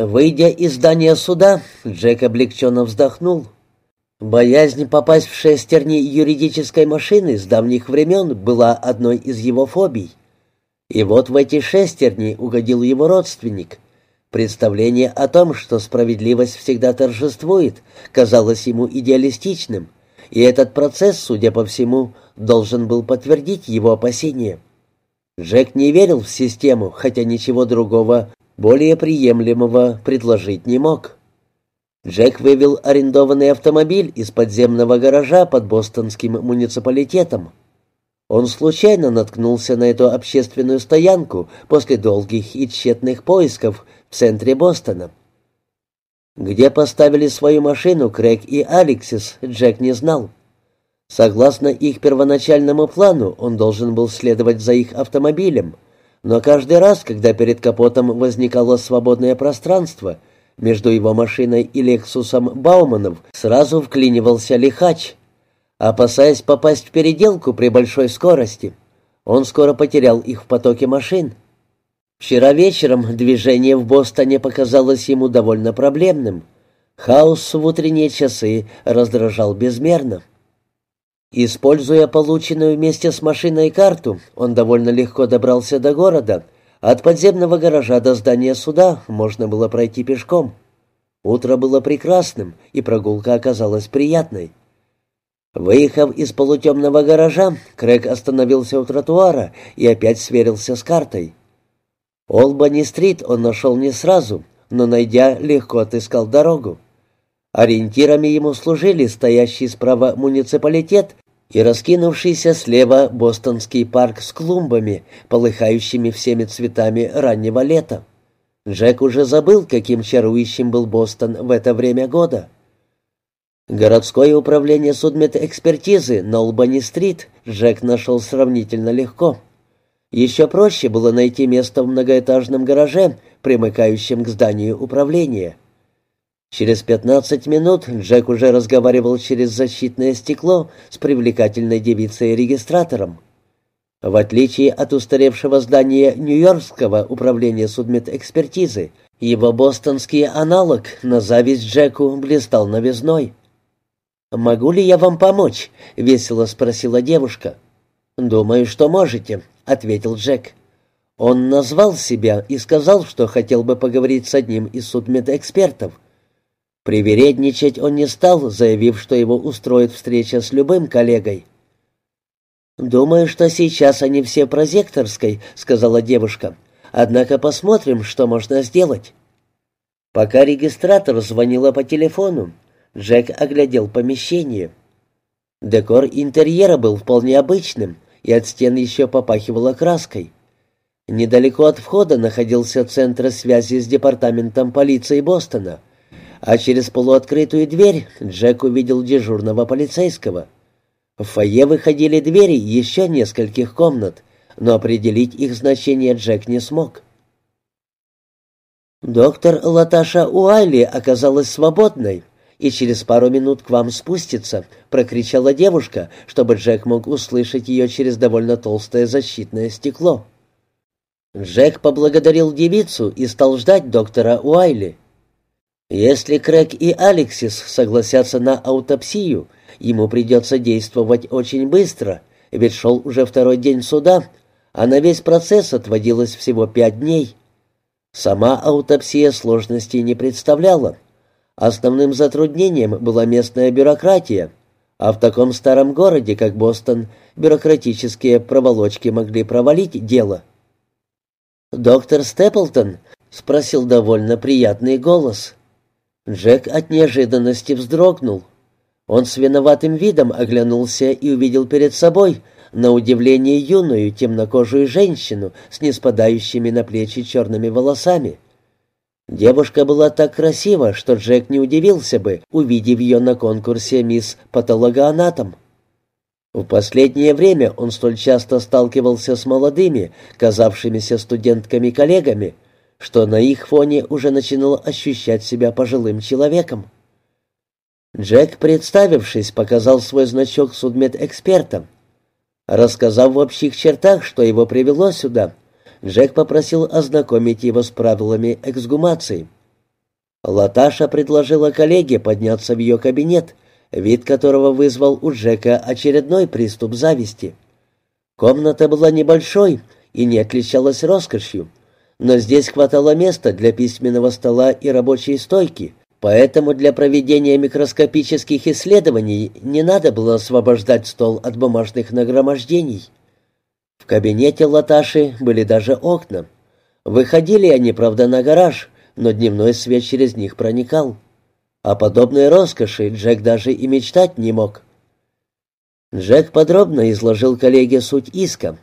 Выйдя из здания суда, Джек облегченно вздохнул. Боязнь попасть в шестерни юридической машины с давних времен была одной из его фобий. И вот в эти шестерни угодил его родственник. Представление о том, что справедливость всегда торжествует, казалось ему идеалистичным, и этот процесс, судя по всему, должен был подтвердить его опасения. Джек не верил в систему, хотя ничего другого, более приемлемого, предложить не мог. Джек вывел арендованный автомобиль из подземного гаража под бостонским муниципалитетом. Он случайно наткнулся на эту общественную стоянку после долгих и тщетных поисков в центре Бостона. Где поставили свою машину Крэг и Алексис, Джек не знал. Согласно их первоначальному плану, он должен был следовать за их автомобилем, но каждый раз, когда перед капотом возникало свободное пространство, между его машиной и Лексусом Бауманов сразу вклинивался лихач. Опасаясь попасть в переделку при большой скорости, он скоро потерял их в потоке машин. Вчера вечером движение в Бостоне показалось ему довольно проблемным. Хаос в утренние часы раздражал безмерно. Используя полученную вместе с машиной карту, он довольно легко добрался до города. От подземного гаража до здания суда можно было пройти пешком. Утро было прекрасным, и прогулка оказалась приятной. Выехав из полутемного гаража, Крэг остановился у тротуара и опять сверился с картой. Олбани-стрит он нашел не сразу, но, найдя, легко отыскал дорогу. Ориентирами ему служили стоящий справа муниципалитет и раскинувшийся слева бостонский парк с клумбами, полыхающими всеми цветами раннего лета. Джек уже забыл, каким чарующим был Бостон в это время года. Городское управление судмедэкспертизы на Олбани-стрит Джек нашел сравнительно легко. Еще проще было найти место в многоэтажном гараже, примыкающем к зданию управления. Через пятнадцать минут Джек уже разговаривал через защитное стекло с привлекательной девицей-регистратором. В отличие от устаревшего здания Нью-Йоркского управления судмедэкспертизы, его бостонский аналог на зависть Джеку блистал новизной. «Могу ли я вам помочь?» — весело спросила девушка. «Думаю, что можете», — ответил Джек. Он назвал себя и сказал, что хотел бы поговорить с одним из судмедэкспертов — Привередничать он не стал, заявив, что его устроит встреча с любым коллегой. «Думаю, что сейчас они все прозекторской», — сказала девушка. «Однако посмотрим, что можно сделать». Пока регистратор звонила по телефону, Джек оглядел помещение. Декор интерьера был вполне обычным, и от стен еще попахивало краской. Недалеко от входа находился центр связи с департаментом полиции Бостона — а через полуоткрытую дверь Джек увидел дежурного полицейского. В фойе выходили двери еще нескольких комнат, но определить их значение Джек не смог. «Доктор Латаша Уайли оказалась свободной и через пару минут к вам спустится», — прокричала девушка, чтобы Джек мог услышать ее через довольно толстое защитное стекло. Джек поблагодарил девицу и стал ждать доктора Уайли. Если Крэг и Алексис согласятся на аутопсию, ему придется действовать очень быстро, ведь шел уже второй день суда, а на весь процесс отводилось всего пять дней. Сама аутопсия сложностей не представляла. Основным затруднением была местная бюрократия, а в таком старом городе, как Бостон, бюрократические проволочки могли провалить дело. «Доктор Степлтон?» — спросил довольно приятный голос. Джек от неожиданности вздрогнул. Он с виноватым видом оглянулся и увидел перед собой, на удивление, юную темнокожую женщину с неспадающими на плечи черными волосами. Девушка была так красива, что Джек не удивился бы, увидев ее на конкурсе «Мисс Патологоанатом». В последнее время он столь часто сталкивался с молодыми, казавшимися студентками-коллегами, что на их фоне уже начинал ощущать себя пожилым человеком. Джек, представившись, показал свой значок судмедэксперта. Рассказав в общих чертах, что его привело сюда, Джек попросил ознакомить его с правилами эксгумации. Латаша предложила коллеге подняться в ее кабинет, вид которого вызвал у Джека очередной приступ зависти. Комната была небольшой и не отличалась роскошью, но здесь хватало места для письменного стола и рабочей стойки, поэтому для проведения микроскопических исследований не надо было освобождать стол от бумажных нагромождений. В кабинете Латаши были даже окна. Выходили они, правда, на гараж, но дневной свет через них проникал. О подобной роскоши Джек даже и мечтать не мог. Джек подробно изложил коллеге суть иска.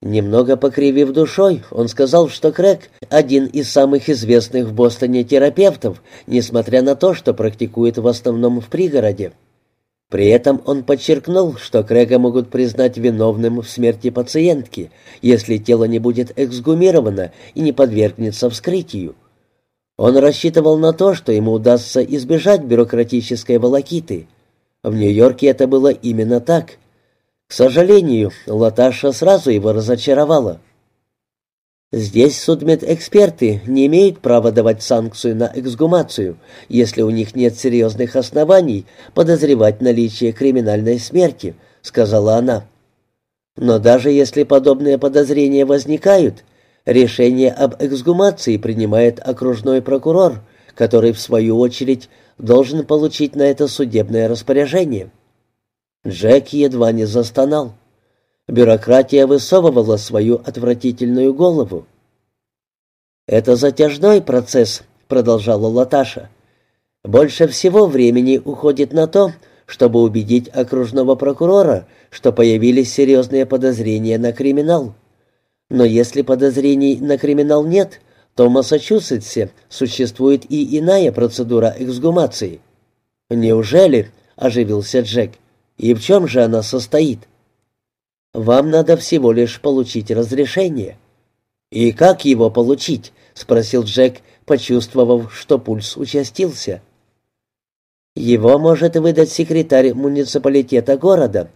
Немного покривив душой, он сказал, что Крэг — один из самых известных в Бостоне терапевтов, несмотря на то, что практикует в основном в пригороде. При этом он подчеркнул, что Крэга могут признать виновным в смерти пациентки, если тело не будет эксгумировано и не подвергнется вскрытию. Он рассчитывал на то, что ему удастся избежать бюрократической волокиты. В Нью-Йорке это было именно так. К сожалению, Латаша сразу его разочаровала. Здесь судмедэксперты не имеют права давать санкцию на эксгумацию, если у них нет серьезных оснований подозревать наличие криминальной смерти, сказала она. Но даже если подобные подозрения возникают, Решение об эксгумации принимает окружной прокурор, который, в свою очередь, должен получить на это судебное распоряжение. Джек едва не застонал. Бюрократия высовывала свою отвратительную голову. «Это затяжной процесс», — продолжала Латаша. «Больше всего времени уходит на то, чтобы убедить окружного прокурора, что появились серьезные подозрения на криминал. Но если подозрений на криминал нет, то в Массачусетсе существует и иная процедура эксгумации. «Неужели?» — оживился Джек. «И в чем же она состоит?» «Вам надо всего лишь получить разрешение». «И как его получить?» — спросил Джек, почувствовав, что пульс участился. «Его может выдать секретарь муниципалитета города.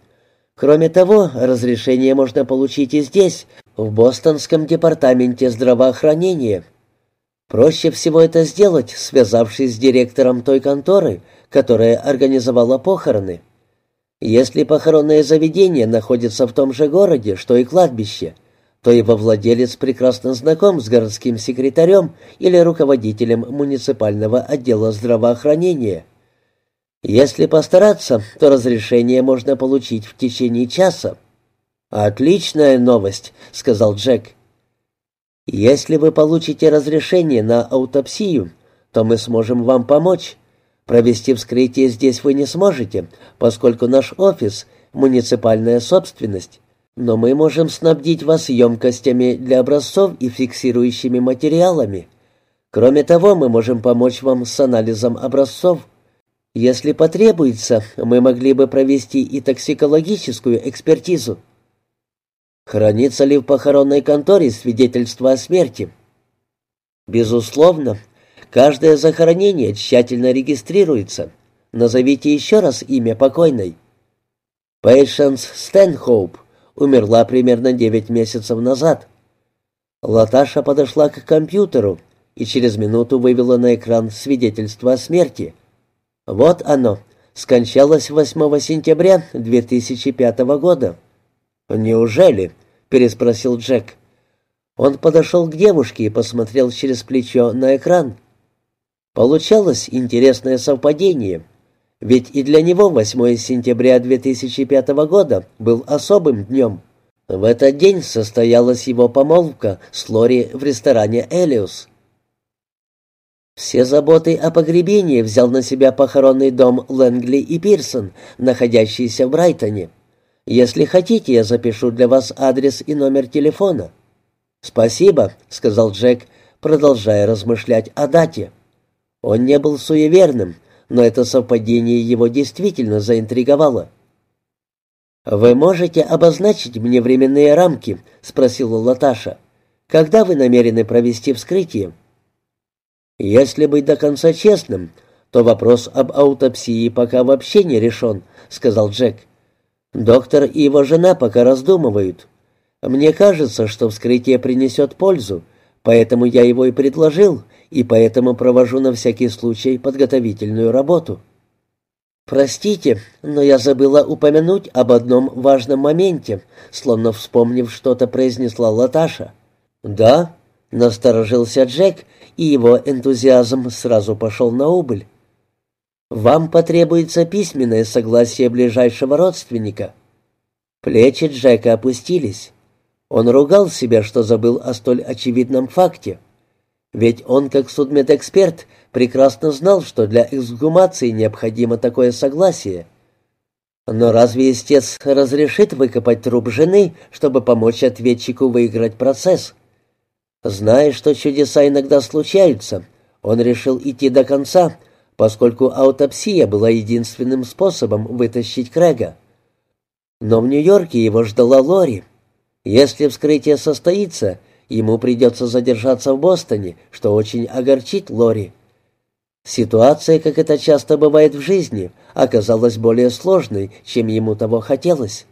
Кроме того, разрешение можно получить и здесь, в Бостонском департаменте здравоохранения. Проще всего это сделать, связавшись с директором той конторы, которая организовала похороны. Если похоронное заведение находится в том же городе, что и кладбище, то его владелец прекрасно знаком с городским секретарем или руководителем муниципального отдела здравоохранения. Если постараться, то разрешение можно получить в течение часа. «Отличная новость», — сказал Джек. «Если вы получите разрешение на аутопсию, то мы сможем вам помочь. Провести вскрытие здесь вы не сможете, поскольку наш офис — муниципальная собственность, но мы можем снабдить вас емкостями для образцов и фиксирующими материалами. Кроме того, мы можем помочь вам с анализом образцов. Если потребуется, мы могли бы провести и токсикологическую экспертизу». Хранится ли в похоронной конторе свидетельство о смерти? Безусловно. Каждое захоронение тщательно регистрируется. Назовите еще раз имя покойной. Пейшенс Стэнхоуп умерла примерно девять месяцев назад. Латаша подошла к компьютеру и через минуту вывела на экран свидетельство о смерти. Вот оно. Скончалась 8 сентября 2005 года. «Неужели?» — переспросил Джек. Он подошел к девушке и посмотрел через плечо на экран. Получалось интересное совпадение, ведь и для него 8 сентября 2005 года был особым днем. В этот день состоялась его помолвка с Лори в ресторане «Элиус». Все заботы о погребении взял на себя похоронный дом Лэнгли и Пирсон, находящийся в Брайтоне. Если хотите, я запишу для вас адрес и номер телефона». «Спасибо», — сказал Джек, продолжая размышлять о дате. Он не был суеверным, но это совпадение его действительно заинтриговало. «Вы можете обозначить мне временные рамки?» — спросила Латаша. «Когда вы намерены провести вскрытие?» «Если быть до конца честным, то вопрос об аутопсии пока вообще не решен», — сказал Джек. Доктор и его жена пока раздумывают. Мне кажется, что вскрытие принесет пользу, поэтому я его и предложил, и поэтому провожу на всякий случай подготовительную работу. «Простите, но я забыла упомянуть об одном важном моменте», словно вспомнив что-то, произнесла Латаша. «Да?» — насторожился Джек, и его энтузиазм сразу пошел на убыль. «Вам потребуется письменное согласие ближайшего родственника». Плечи Джека опустились. Он ругал себя, что забыл о столь очевидном факте. Ведь он, как судмедэксперт, прекрасно знал, что для эксгумации необходимо такое согласие. Но разве истец разрешит выкопать труп жены, чтобы помочь ответчику выиграть процесс? Зная, что чудеса иногда случаются, он решил идти до конца, поскольку аутопсия была единственным способом вытащить Крэга. Но в Нью-Йорке его ждала Лори. Если вскрытие состоится, ему придется задержаться в Бостоне, что очень огорчит Лори. Ситуация, как это часто бывает в жизни, оказалась более сложной, чем ему того хотелось.